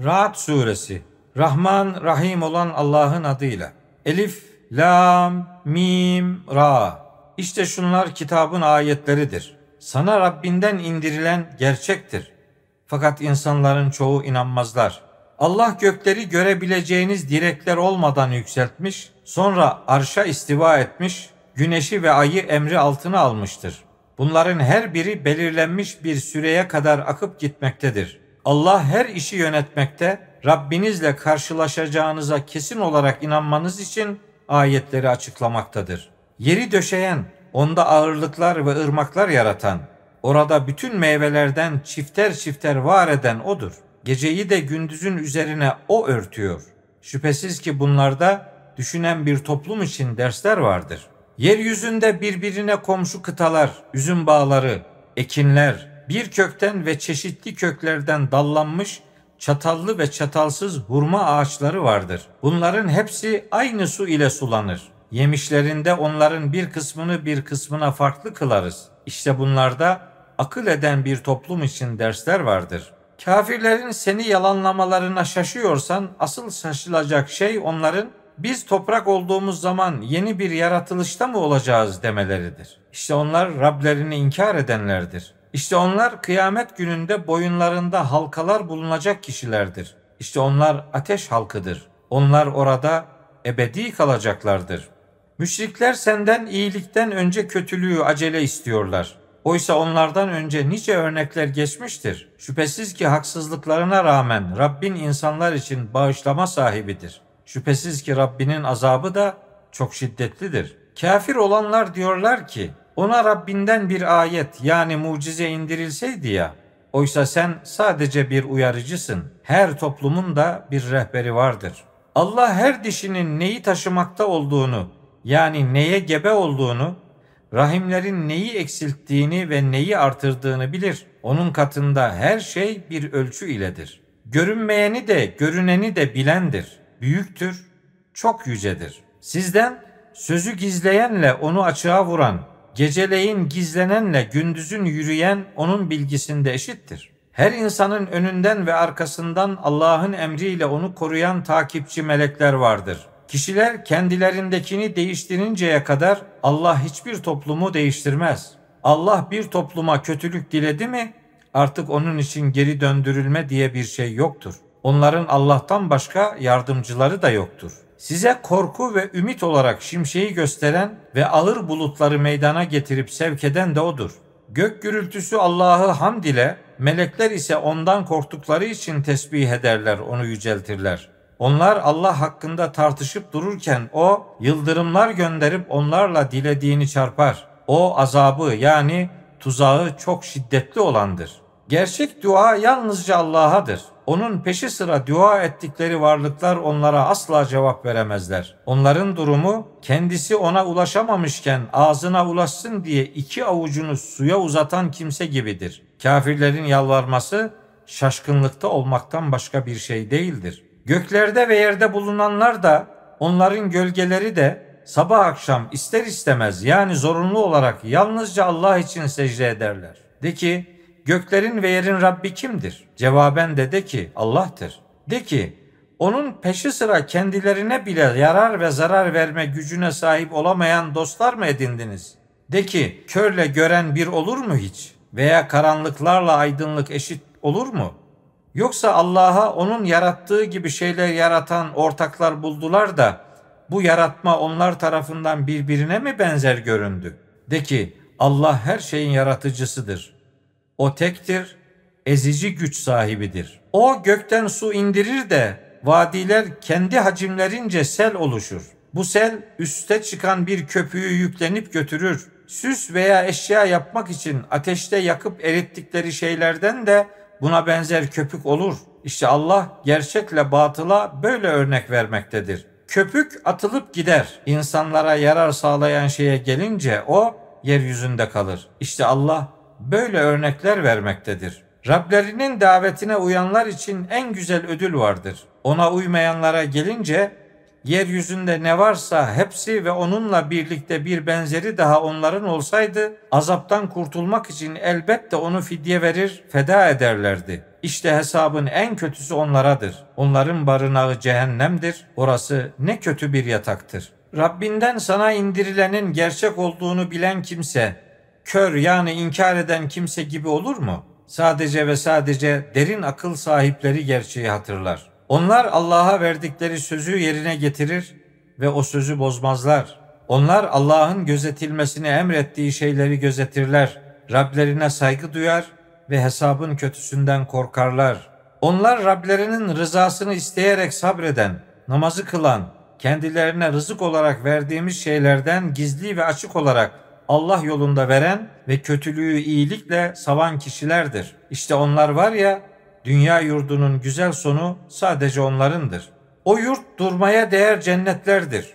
Ra'd suresi Rahman Rahim olan Allah'ın adıyla. Elif, Lam, Mim, Ra. İşte şunlar kitabın ayetleridir. Sana Rabbinden indirilen gerçektir. Fakat insanların çoğu inanmazlar. Allah gökleri görebileceğiniz direkler olmadan yükseltmiş, sonra arşa istiva etmiş, güneşi ve ayı emri altına almıştır. Bunların her biri belirlenmiş bir süreye kadar akıp gitmektedir. Allah her işi yönetmekte, Rabbinizle karşılaşacağınıza kesin olarak inanmanız için ayetleri açıklamaktadır. Yeri döşeyen, onda ağırlıklar ve ırmaklar yaratan, orada bütün meyvelerden çifter çifter var eden odur. Geceyi de gündüzün üzerine o örtüyor. Şüphesiz ki bunlarda düşünen bir toplum için dersler vardır. Yeryüzünde birbirine komşu kıtalar, üzüm bağları, ekinler, bir kökten ve çeşitli köklerden dallanmış çatallı ve çatalsız hurma ağaçları vardır. Bunların hepsi aynı su ile sulanır. Yemişlerinde onların bir kısmını bir kısmına farklı kılarız. İşte bunlarda akıl eden bir toplum için dersler vardır. Kafirlerin seni yalanlamalarına şaşıyorsan asıl şaşılacak şey onların biz toprak olduğumuz zaman yeni bir yaratılışta mı olacağız demeleridir. İşte onlar Rablerini inkar edenlerdir. İşte onlar kıyamet gününde boyunlarında halkalar bulunacak kişilerdir. İşte onlar ateş halkıdır. Onlar orada ebedi kalacaklardır. Müşrikler senden iyilikten önce kötülüğü acele istiyorlar. Oysa onlardan önce nice örnekler geçmiştir. Şüphesiz ki haksızlıklarına rağmen Rabbin insanlar için bağışlama sahibidir. Şüphesiz ki Rabbinin azabı da çok şiddetlidir. Kafir olanlar diyorlar ki ona Rabbinden bir ayet yani mucize indirilseydi ya. Oysa sen sadece bir uyarıcısın. Her toplumun da bir rehberi vardır. Allah her dişinin neyi taşımakta olduğunu yani neye gebe olduğunu, rahimlerin neyi eksilttiğini ve neyi artırdığını bilir. Onun katında her şey bir ölçü iledir. Görünmeyeni de görüneni de bilendir. Büyüktür, çok yücedir. Sizden sözü gizleyenle onu açığa vuran, geceleyin gizlenenle gündüzün yürüyen onun bilgisinde eşittir. Her insanın önünden ve arkasından Allah'ın emriyle onu koruyan takipçi melekler vardır. Kişiler kendilerindekini değiştirinceye kadar Allah hiçbir toplumu değiştirmez. Allah bir topluma kötülük diledi mi artık onun için geri döndürülme diye bir şey yoktur. Onların Allah'tan başka yardımcıları da yoktur. Size korku ve ümit olarak şimşeği gösteren ve ağır bulutları meydana getirip sevk eden de odur. Gök gürültüsü Allah'ı hamd ile, melekler ise ondan korktukları için tesbih ederler, onu yüceltirler. Onlar Allah hakkında tartışıp dururken o yıldırımlar gönderip onlarla dilediğini çarpar. O azabı yani tuzağı çok şiddetli olandır. Gerçek dua yalnızca Allah'adır. Onun peşi sıra dua ettikleri varlıklar onlara asla cevap veremezler. Onların durumu kendisi ona ulaşamamışken ağzına ulaşsın diye iki avucunu suya uzatan kimse gibidir. Kafirlerin yalvarması şaşkınlıkta olmaktan başka bir şey değildir. Göklerde ve yerde bulunanlar da onların gölgeleri de sabah akşam ister istemez yani zorunlu olarak yalnızca Allah için secde ederler. De ki göklerin ve yerin Rabbi kimdir? Cevaben de de ki Allah'tır. De ki onun peşi sıra kendilerine bile yarar ve zarar verme gücüne sahip olamayan dostlar mı edindiniz? De ki körle gören bir olur mu hiç? Veya karanlıklarla aydınlık eşit olur mu? Yoksa Allah'a onun yarattığı gibi şeyler yaratan ortaklar buldular da bu yaratma onlar tarafından birbirine mi benzer göründü? De ki Allah her şeyin yaratıcısıdır. O tektir, ezici güç sahibidir. O gökten su indirir de vadiler kendi hacimlerince sel oluşur. Bu sel üste çıkan bir köpüğü yüklenip götürür. Süs veya eşya yapmak için ateşte yakıp erittikleri şeylerden de buna benzer köpük olur. İşte Allah gerçekle batıla böyle örnek vermektedir. Köpük atılıp gider. İnsanlara yarar sağlayan şeye gelince o yeryüzünde kalır. İşte Allah böyle örnekler vermektedir. Rablerinin davetine uyanlar için en güzel ödül vardır. Ona uymayanlara gelince yeryüzünde ne varsa hepsi ve onunla birlikte bir benzeri daha onların olsaydı azaptan kurtulmak için elbette onu fidye verir, feda ederlerdi. İşte hesabın en kötüsü onlaradır. Onların barınağı cehennemdir. Orası ne kötü bir yataktır. Rabbinden sana indirilenin gerçek olduğunu bilen kimse, kör yani inkar eden kimse gibi olur mu? Sadece ve sadece derin akıl sahipleri gerçeği hatırlar. Onlar Allah'a verdikleri sözü yerine getirir ve o sözü bozmazlar. Onlar Allah'ın gözetilmesini emrettiği şeyleri gözetirler. Rablerine saygı duyar ve hesabın kötüsünden korkarlar. Onlar Rablerinin rızasını isteyerek sabreden, namazı kılan, kendilerine rızık olarak verdiğimiz şeylerden gizli ve açık olarak Allah yolunda veren ve kötülüğü iyilikle savan kişilerdir. İşte onlar var ya, dünya yurdunun güzel sonu sadece onlarındır. O yurt durmaya değer cennetlerdir.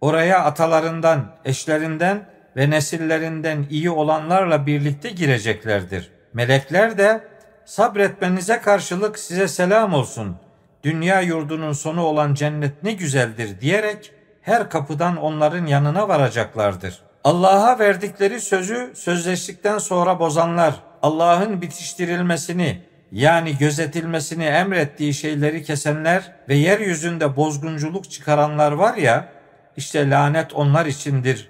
Oraya atalarından, eşlerinden ve nesillerinden iyi olanlarla birlikte gireceklerdir. Melekler de sabretmenize karşılık size selam olsun. Dünya yurdunun sonu olan cennet ne güzeldir diyerek her kapıdan onların yanına varacaklardır. Allah'a verdikleri sözü sözleştikten sonra bozanlar, Allah'ın bitiştirilmesini yani gözetilmesini emrettiği şeyleri kesenler ve yeryüzünde bozgunculuk çıkaranlar var ya, işte lanet onlar içindir.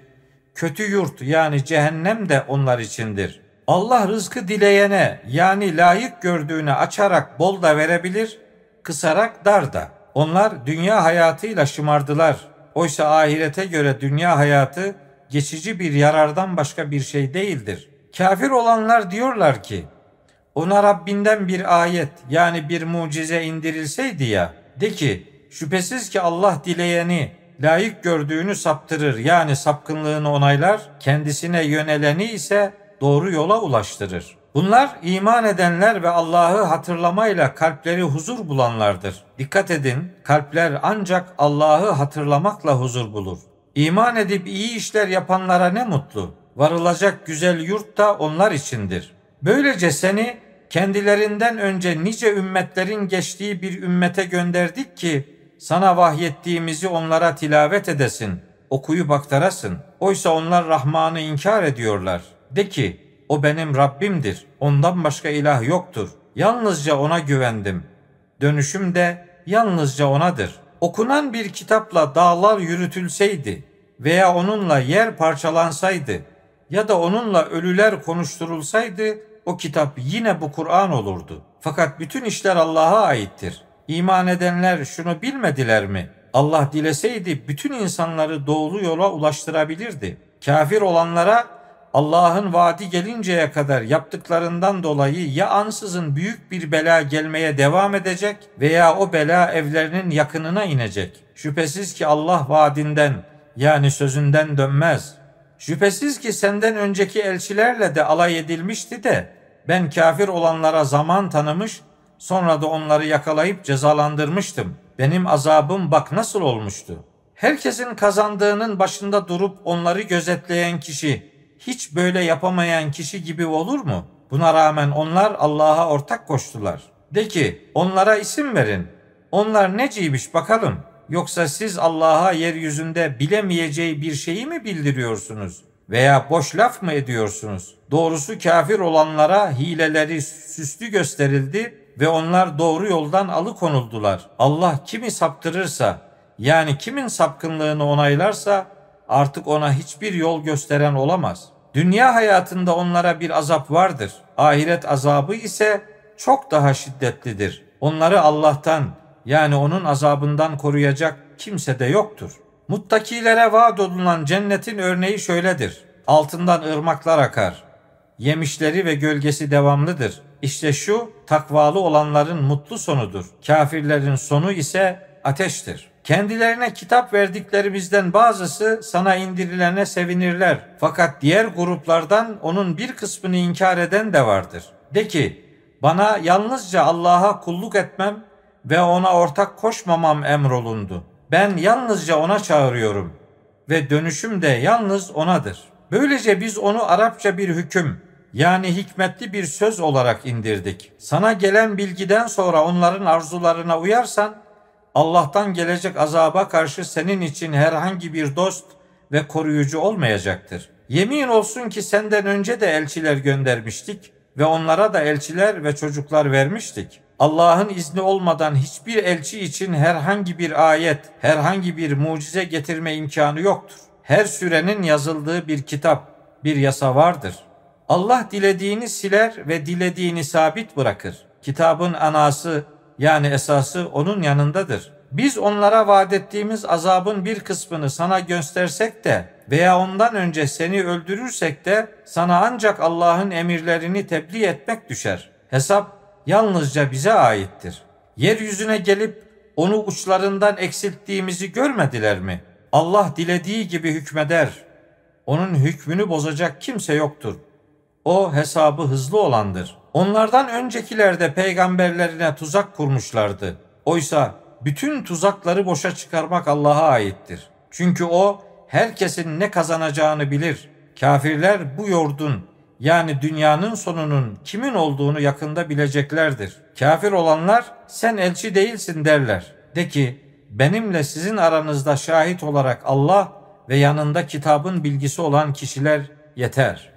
Kötü yurt yani cehennem de onlar içindir. Allah rızkı dileyene yani layık gördüğüne açarak bol da verebilir, kısarak dar da. Onlar dünya hayatıyla şımardılar. Oysa ahirete göre dünya hayatı geçici bir yarardan başka bir şey değildir. Kafir olanlar diyorlar ki, ona Rabbinden bir ayet yani bir mucize indirilseydi ya, de ki şüphesiz ki Allah dileyeni layık gördüğünü saptırır yani sapkınlığını onaylar, kendisine yöneleni ise doğru yola ulaştırır. Bunlar iman edenler ve Allah'ı hatırlamayla kalpleri huzur bulanlardır. Dikkat edin, kalpler ancak Allah'ı hatırlamakla huzur bulur. İman edip iyi işler yapanlara ne mutlu. Varılacak güzel yurt da onlar içindir. Böylece seni kendilerinden önce nice ümmetlerin geçtiği bir ümmete gönderdik ki sana vahyettiğimizi onlara tilavet edesin, okuyup aktarasın. Oysa onlar Rahman'ı inkar ediyorlar. De ki, o benim Rabbimdir, ondan başka ilah yoktur. Yalnızca ona güvendim. Dönüşüm de yalnızca onadır. Okunan bir kitapla dağlar yürütülseydi veya onunla yer parçalansaydı ya da onunla ölüler konuşturulsaydı o kitap yine bu Kur'an olurdu. Fakat bütün işler Allah'a aittir. İman edenler şunu bilmediler mi? Allah dileseydi bütün insanları doğru yola ulaştırabilirdi. Kafir olanlara Allah'ın vaadi gelinceye kadar yaptıklarından dolayı ya ansızın büyük bir bela gelmeye devam edecek veya o bela evlerinin yakınına inecek. Şüphesiz ki Allah vaadinden yani sözünden dönmez. Şüphesiz ki senden önceki elçilerle de alay edilmişti de ben kafir olanlara zaman tanımış sonra da onları yakalayıp cezalandırmıştım. Benim azabım bak nasıl olmuştu. Herkesin kazandığının başında durup onları gözetleyen kişi hiç böyle yapamayan kişi gibi olur mu? Buna rağmen onlar Allah'a ortak koştular. De ki onlara isim verin. Onlar neciymiş bakalım. Yoksa siz Allah'a yeryüzünde bilemeyeceği bir şeyi mi bildiriyorsunuz? Veya boş laf mı ediyorsunuz? Doğrusu kafir olanlara hileleri süslü gösterildi ve onlar doğru yoldan alıkonuldular. Allah kimi saptırırsa yani kimin sapkınlığını onaylarsa artık ona hiçbir yol gösteren olamaz. Dünya hayatında onlara bir azap vardır. Ahiret azabı ise çok daha şiddetlidir. Onları Allah'tan yani onun azabından koruyacak kimse de yoktur. Muttakilere vaat olunan cennetin örneği şöyledir. Altından ırmaklar akar. Yemişleri ve gölgesi devamlıdır. İşte şu takvalı olanların mutlu sonudur. Kafirlerin sonu ise ateştir. Kendilerine kitap verdiklerimizden bazısı sana indirilene sevinirler. Fakat diğer gruplardan onun bir kısmını inkar eden de vardır. De ki, bana yalnızca Allah'a kulluk etmem ve ona ortak koşmamam emrolundu. Ben yalnızca ona çağırıyorum ve dönüşüm de yalnız onadır. Böylece biz onu Arapça bir hüküm yani hikmetli bir söz olarak indirdik. Sana gelen bilgiden sonra onların arzularına uyarsan Allah'tan gelecek azaba karşı senin için herhangi bir dost ve koruyucu olmayacaktır. Yemin olsun ki senden önce de elçiler göndermiştik ve onlara da elçiler ve çocuklar vermiştik. Allah'ın izni olmadan hiçbir elçi için herhangi bir ayet, herhangi bir mucize getirme imkanı yoktur. Her sürenin yazıldığı bir kitap, bir yasa vardır. Allah dilediğini siler ve dilediğini sabit bırakır. Kitabın anası yani esası onun yanındadır. Biz onlara vaat ettiğimiz azabın bir kısmını sana göstersek de veya ondan önce seni öldürürsek de sana ancak Allah'ın emirlerini tebliğ etmek düşer. Hesap yalnızca bize aittir. Yeryüzüne gelip onu uçlarından eksilttiğimizi görmediler mi? Allah dilediği gibi hükmeder. Onun hükmünü bozacak kimse yoktur. O hesabı hızlı olandır. Onlardan öncekiler de peygamberlerine tuzak kurmuşlardı. Oysa bütün tuzakları boşa çıkarmak Allah'a aittir. Çünkü o herkesin ne kazanacağını bilir. Kafirler bu yordun yani dünyanın sonunun kimin olduğunu yakında bileceklerdir. Kafir olanlar sen elçi değilsin derler. De ki benimle sizin aranızda şahit olarak Allah ve yanında kitabın bilgisi olan kişiler yeter.''